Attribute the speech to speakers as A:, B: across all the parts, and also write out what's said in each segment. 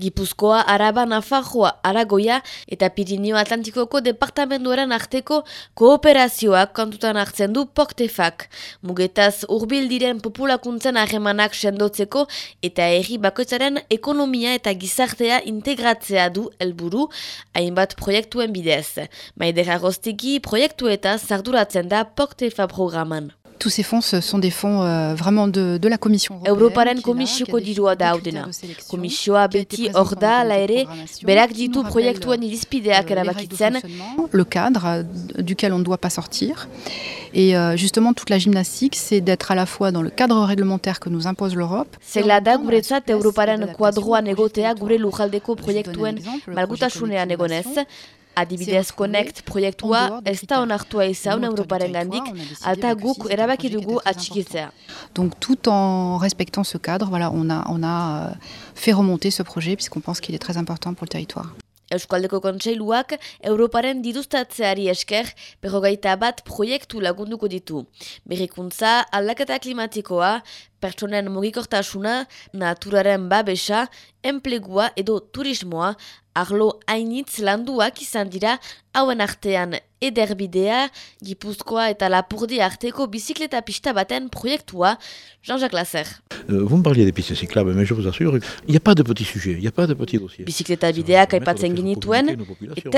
A: Gipuzkoa, Araba, Nafarroa, Aragoia eta Pirinio Atlantikoko departamenduaren arteko kooperazioak kontutan hartzen du Poktefak. Mugetaz urbil diren populakuntzen harremanak sendotzeko eta erri bakoitzaren ekonomia eta gizartea integratzea du helburu hainbat proiektuen bidez. Maidera Rostiki proiektu eta zarduratzen da Poktefa programan.
B: Tous ces fonds ce sont des fonds euh, vraiment de, de la Commission européenne.
A: Europaren komisioko dirua da haudena. Komisioa beti hor da, la ere, berak ditu proiektuen irizpideak erabakitzen.
B: Le cadre euh, duquel on ne doit pas sortir. Et euh, justement, toute la gymnastique, c'est d'être à la fois dans le cadre réglementaire que nous impose l'Europe.
A: Zela da guretzat Europaren kuadroan egotea gure lujaldeko proiektuen malgutasunean egonez, Adibidez Connect proiektua ez da onartua izan Europaren gandik, alta guk erabaki dugu atxikitzea.
B: Donc tout en respectant ce cadre, voilà, on a, on a euh, fait remonter ce projet puisqu'on pense qu'il est très important pour le territoire.
A: Euskaldeko Kontseiluak Europaren didustatzeari esker berrogeita bat proiektu lagunduko ditu. Berrikuntza, aldaketa klimatikoa, pertsonen mugikortasuna, naturaren babesa, enplegua edo turismoa, arlo hainitz landuak izan dira hauen artean ederbidea, Gipuzkoa eta Lapurdi arteko bizikleta pista baten proiektua, Jean-Jacques Lasser.
C: Euh, vous me parliez des pistes cyclables, mais je vous assure, il n'y a pas de petits sujets, il n'y a pas de petits dossiers.
A: Bizikleta eta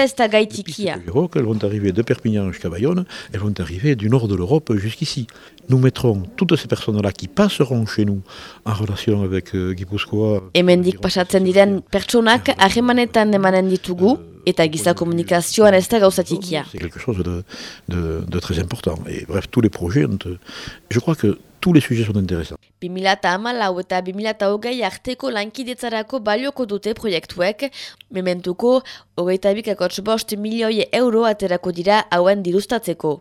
A: ez da gaitikia.
C: Elles vont arriver de Perpignan jusqu'à Bayonne, elles vont arriver du nord de l'Europe jusqu'ici. Nous mettrons toutes ces personnes-là qui passeront chez nous en relation avec euh, Gipuzkoa.
A: Hemendik pasatzen diren pertsonak harremanetan emanen ditugu, eta giza komunikazioan ez da gauzatikia.
C: C'est quelque chose de, de, de très important. Et bref, tous les projets, je crois que tous les sujets sont intéressants.
A: 2008 eta 2008 arteko lankidetzarako balioko dute proiektuek, mementuko, hogeita bikakotx bost milioi euro aterako dira hauen dirustatzeko.